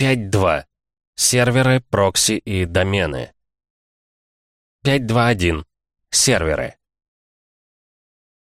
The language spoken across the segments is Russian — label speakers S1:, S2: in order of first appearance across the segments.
S1: 5.2. Серверы, прокси и домены. 5.2.1. Серверы.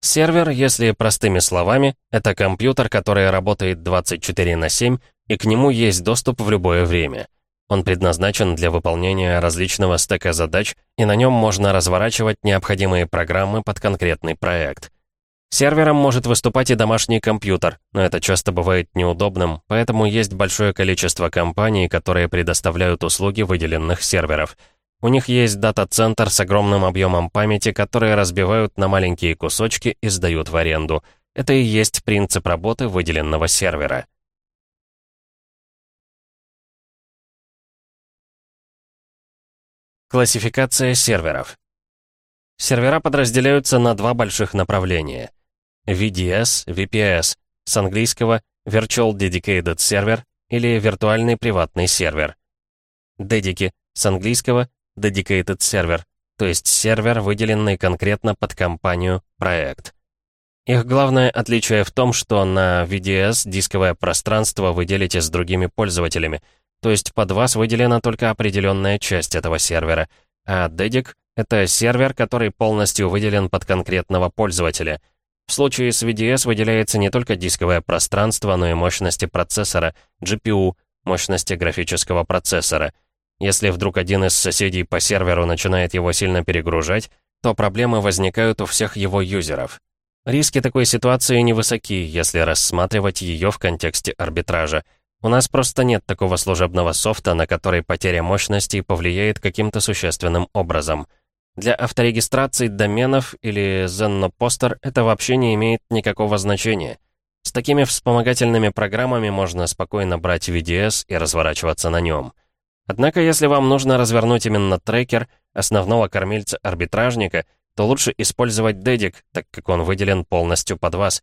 S1: Сервер, если простыми словами, это компьютер, который работает 24 на 7, и к нему есть доступ в любое время. Он предназначен для выполнения различного стека задач, и на нем можно разворачивать необходимые программы под конкретный проект. Сервером может выступать и домашний компьютер, но это часто бывает неудобным, поэтому есть большое количество компаний, которые предоставляют услуги выделенных серверов. У них есть дата-центр с огромным объемом памяти, которые разбивают на маленькие кусочки и сдают в аренду. Это и есть принцип работы выделенного сервера. Классификация серверов. Сервера подразделяются на два больших направления — VDS, VPS, с английского Virtual Dedicated Server или виртуальный приватный сервер. Dedic, с английского Dedicated Server, то есть сервер, выделенный конкретно под компанию, проект. Их главное отличие в том, что на VDS дисковое пространство вы делите с другими пользователями, то есть под вас выделена только определенная часть этого сервера, а DEDIC — это сервер, который полностью выделен под конкретного пользователя — в случае с VDS выделяется не только дисковое пространство, но и мощности процессора, GPU, мощности графического процессора. Если вдруг один из соседей по серверу начинает его сильно перегружать, то проблемы возникают у всех его юзеров. Риски такой ситуации невысоки, если рассматривать ее в контексте арбитража. У нас просто нет такого служебного софта, на который потеря мощности повлияет каким-то существенным образом — для авторегистрации доменов или Zennopostер это вообще не имеет никакого значения. С такими вспомогательными программами можно спокойно брать VDS и разворачиваться на нем. Однако, если вам нужно развернуть именно трекер основного кормильца-арбитражника, то лучше использовать DEDIC, так как он выделен полностью под вас.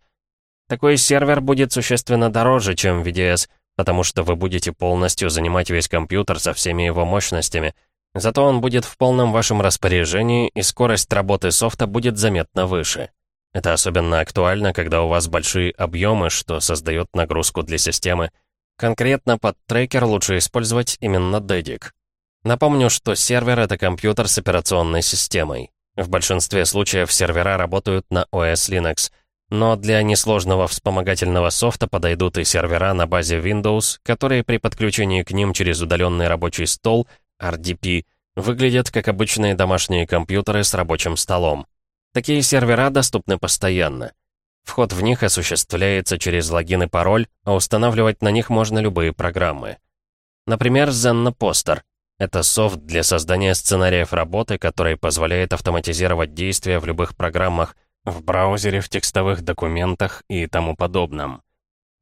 S1: Такой сервер будет существенно дороже, чем VDS, потому что вы будете полностью занимать весь компьютер со всеми его мощностями — Зато он будет в полном вашем распоряжении, и скорость работы софта будет заметно выше. Это особенно актуально, когда у вас большие объемы, что создает нагрузку для системы. Конкретно под трекер лучше использовать именно DEDIC. Напомню, что сервер — это компьютер с операционной системой. В большинстве случаев сервера работают на OS Linux, но для несложного вспомогательного софта подойдут и сервера на базе Windows, которые при подключении к ним через удаленный рабочий стол RDP, выглядят как обычные домашние компьютеры с рабочим столом. Такие сервера доступны постоянно. Вход в них осуществляется через логин и пароль, а устанавливать на них можно любые программы. Например, Zenna Poster. Это софт для создания сценариев работы, который позволяет автоматизировать действия в любых программах, в браузере, в текстовых документах и тому подобном.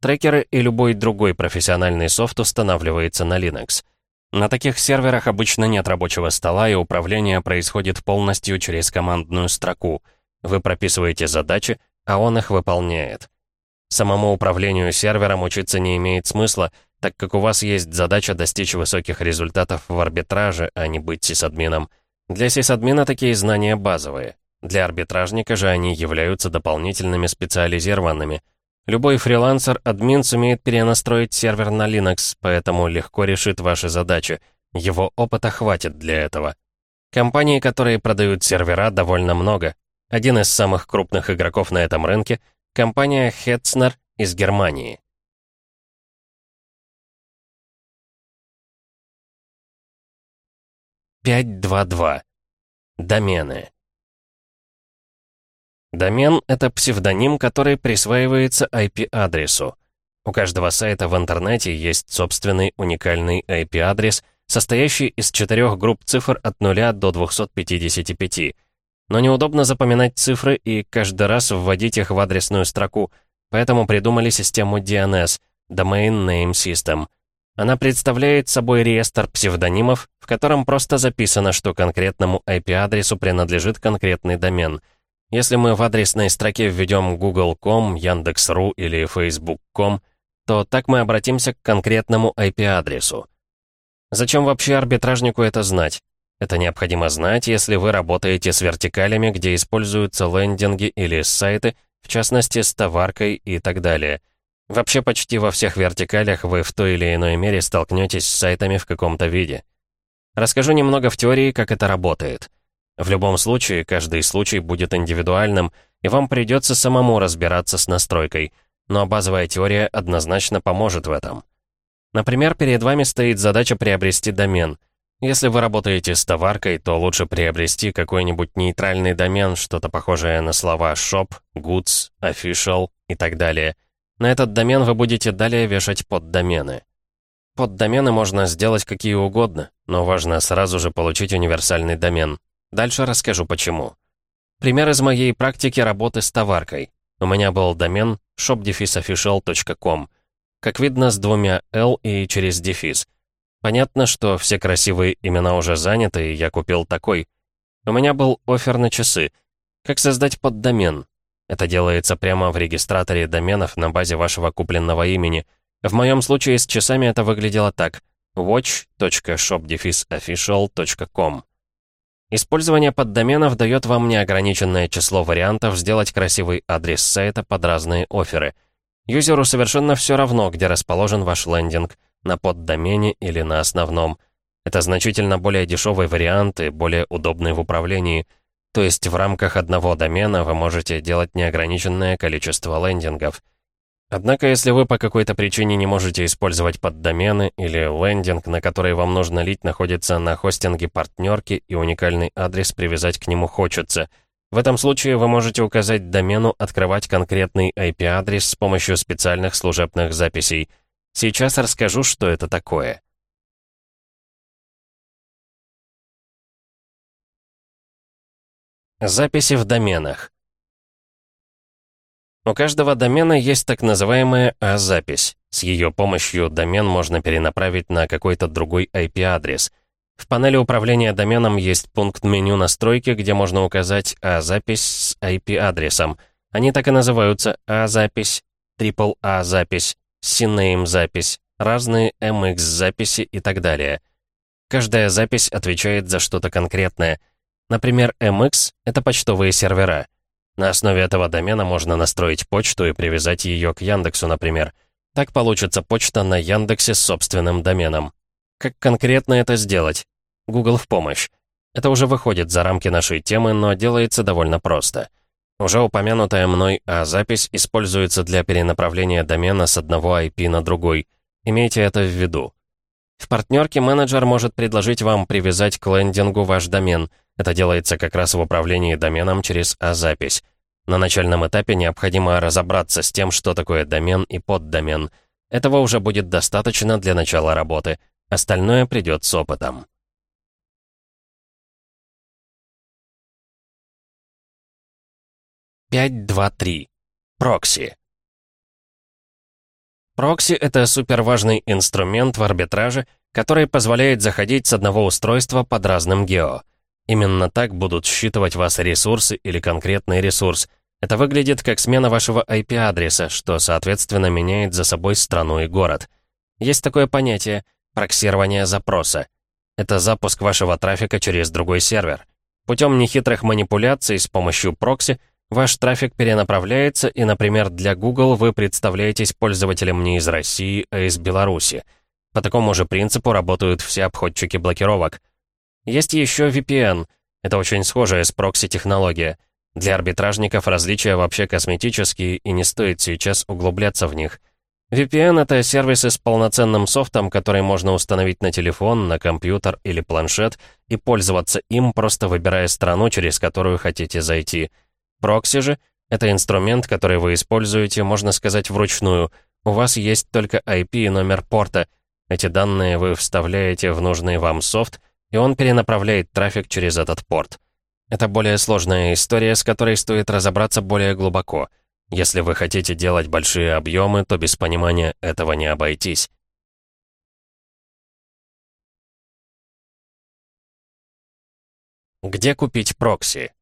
S1: Трекеры и любой другой профессиональный софт устанавливается на Linux — на таких серверах обычно нет рабочего стола, и управление происходит полностью через командную строку. Вы прописываете задачи, а он их выполняет. Самому управлению сервером учиться не имеет смысла, так как у вас есть задача достичь высоких результатов в арбитраже, а не быть сисадмином. Для сисадмина такие знания базовые. Для арбитражника же они являются дополнительными специализированными – Любой фрилансер-админ сумеет перенастроить сервер на Linux, поэтому легко решит ваши задачи. Его опыта хватит для этого. Компаний, которые продают сервера, довольно много. Один из самых крупных игроков на этом рынке — компания Hetzner из Германии. Пять два два. Домены. Домен — это псевдоним, который присваивается IP-адресу. У каждого сайта в интернете есть собственный уникальный IP-адрес, состоящий из четырех групп цифр от 0 до 255. Но неудобно запоминать цифры и каждый раз вводить их в адресную строку, поэтому придумали систему DNS — Domain Name System. Она представляет собой реестр псевдонимов, в котором просто записано, что конкретному IP-адресу принадлежит конкретный домен — если мы в адресной строке введем google.com, Яндекс.ру или facebook.com, то так мы обратимся к конкретному IP-адресу. Зачем вообще арбитражнику это знать? Это необходимо знать, если вы работаете с вертикалями, где используются лендинги или сайты, в частности с товаркой и так далее. Вообще почти во всех вертикалях вы в той или иной мере столкнетесь с сайтами в каком-то виде. Расскажу немного в теории, как это работает. В любом случае, каждый случай будет индивидуальным, и вам придется самому разбираться с настройкой, но базовая теория однозначно поможет в этом. Например, перед вами стоит задача приобрести домен. Если вы работаете с товаркой, то лучше приобрести какой-нибудь нейтральный домен, что-то похожее на слова shop, goods, official и так далее. На этот домен вы будете далее вешать поддомены. Поддомены можно сделать какие угодно, но важно сразу же получить универсальный домен. Дальше расскажу почему. Пример из моей практики работы с товаркой. У меня был домен shopdefisofficial.com. Как видно, с двумя «л» и через дефис. Понятно, что все красивые имена уже заняты, и я купил такой. У меня был офер на часы. Как создать поддомен? Это делается прямо в регистраторе доменов на базе вашего купленного имени. В моем случае с часами это выглядело так. watch.shopdefisofficial.com Использование поддоменов дает вам неограниченное число вариантов сделать красивый адрес сайта под разные оферы. Юзеру совершенно все равно, где расположен ваш лендинг, на поддомене или на основном. Это значительно более дешевый вариант и более удобный в управлении. То есть в рамках одного домена вы можете делать неограниченное количество лендингов. Однако, если вы по какой-то причине не можете использовать поддомены или лендинг, на который вам нужно лить, находится на хостинге партнерки и уникальный адрес привязать к нему хочется, в этом случае вы можете указать домену открывать конкретный IP-адрес с помощью специальных служебных записей. Сейчас расскажу, что это такое. Записи в доменах. У каждого домена есть так называемая А-запись. С ее помощью домен можно перенаправить на какой-то другой IP-адрес. В панели управления доменом есть пункт меню настройки, где можно указать А-запись с IP-адресом. Они так и называются А-запись, AAA-запись, CNAME-запись, разные MX-записи и так далее. Каждая запись отвечает за что-то конкретное. Например, MX — это почтовые сервера. На основе этого домена можно настроить почту и привязать ее к Яндексу, например. Так получится почта на Яндексе с собственным доменом. Как конкретно это сделать? Google в помощь. Это уже выходит за рамки нашей темы, но делается довольно просто. Уже упомянутая мной А-запись используется для перенаправления домена с одного IP на другой. Имейте это в виду. В партнерке менеджер может предложить вам привязать к лендингу ваш домен — это делается как раз в управлении доменом через А-запись. На начальном этапе необходимо разобраться с тем, что такое домен и поддомен. Этого уже будет достаточно для начала работы. Остальное придет с опытом. Пять, два, три. Прокси. Прокси — это суперважный инструмент в арбитраже, который позволяет заходить с одного устройства под разным гео. Именно так будут считывать вас ресурсы или конкретный ресурс. Это выглядит как смена вашего IP-адреса, что, соответственно, меняет за собой страну и город. Есть такое понятие — проксирование запроса. Это запуск вашего трафика через другой сервер. Путем нехитрых манипуляций с помощью прокси ваш трафик перенаправляется, и, например, для Google вы представляетесь пользователем не из России, а из Беларуси. По такому же принципу работают все обходчики блокировок — есть еще VPN. Это очень схожая с прокси-технология. Для арбитражников различия вообще косметические, и не стоит сейчас углубляться в них. VPN — это сервисы с полноценным софтом, который можно установить на телефон, на компьютер или планшет и пользоваться им, просто выбирая страну, через которую хотите зайти. Прокси же — это инструмент, который вы используете, можно сказать, вручную. У вас есть только IP и номер порта. Эти данные вы вставляете в нужный вам софт, и он перенаправляет трафик через этот порт. Это более сложная история, с которой стоит разобраться более глубоко. Если вы хотите делать большие объемы, то без понимания этого не обойтись. Где купить прокси?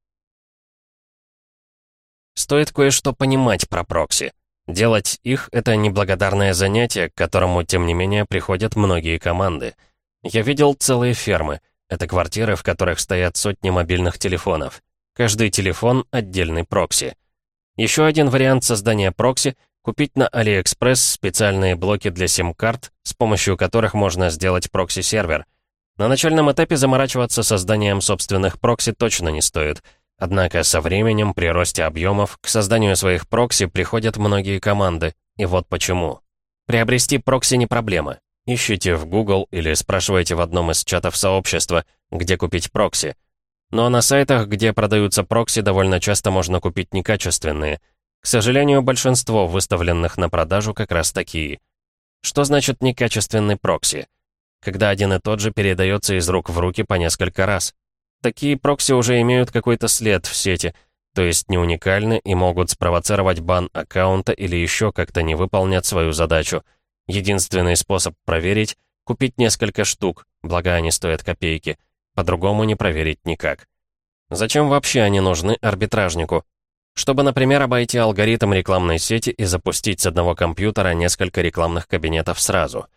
S1: Стоит кое-что понимать про прокси. Делать их — это неблагодарное занятие, к которому, тем не менее, приходят многие команды — я видел целые фермы. Это квартиры, в которых стоят сотни мобильных телефонов. Каждый телефон — отдельный прокси. Еще один вариант создания прокси — Купить на AliExpress специальные блоки для сим-карт, с помощью которых можно сделать прокси-сервер. На начальном этапе заморачиваться созданием собственных прокси точно не стоит. Однако со временем, при росте объемов, к созданию своих прокси приходят многие команды. И вот почему. Приобрести прокси не проблема. Ищите в Google или спрашивайте в одном из чатов сообщества, где купить прокси. Но на сайтах, где продаются прокси, довольно часто можно купить некачественные. К сожалению, большинство выставленных на продажу как раз такие. Что значит некачественный прокси? Когда один и тот же передается из рук в руки по несколько раз. Такие прокси уже имеют какой-то след в сети, то есть не уникальны и могут спровоцировать бан аккаунта или еще как-то не выполнят свою задачу. Единственный способ проверить — купить несколько штук, благо они стоят копейки. По-другому не проверить никак. Зачем вообще они нужны арбитражнику? Чтобы, например, обойти алгоритм рекламной сети и запустить с одного компьютера несколько рекламных кабинетов сразу.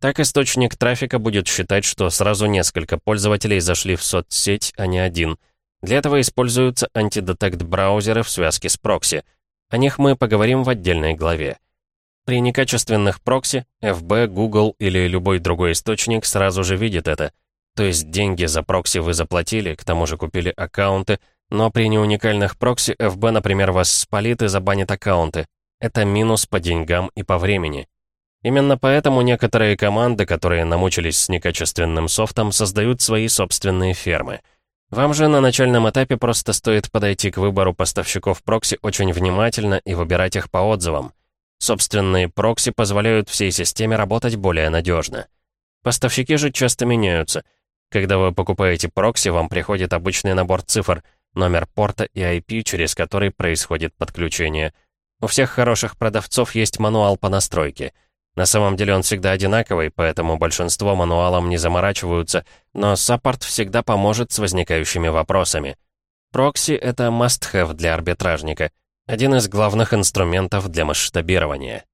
S1: Так источник трафика будет считать, что сразу несколько пользователей зашли в соцсеть, а не один. Для этого используются антидетект-браузеры в связке с прокси. О них мы поговорим в отдельной главе. При некачественных прокси FB, Google или любой другой источник сразу же видит это. То есть деньги за прокси вы заплатили, к тому же купили аккаунты, но при неуникальных прокси FB, например, вас спалит и забанит аккаунты. Это минус по деньгам и по времени. Именно поэтому некоторые команды, которые намучились с некачественным софтом, создают свои собственные фермы. Вам же на начальном этапе просто стоит подойти к выбору поставщиков прокси очень внимательно и выбирать их по отзывам. Собственные прокси позволяют всей системе работать более надежно. Поставщики же часто меняются. Когда вы покупаете прокси, вам приходит обычный набор цифр, номер порта и IP, через который происходит подключение. У всех хороших продавцов есть мануал по настройке — на самом деле он всегда одинаковый, поэтому большинство мануалом не заморачиваются, но саппорт всегда поможет с возникающими вопросами. Прокси — это must-have для арбитражника, один из главных инструментов для масштабирования.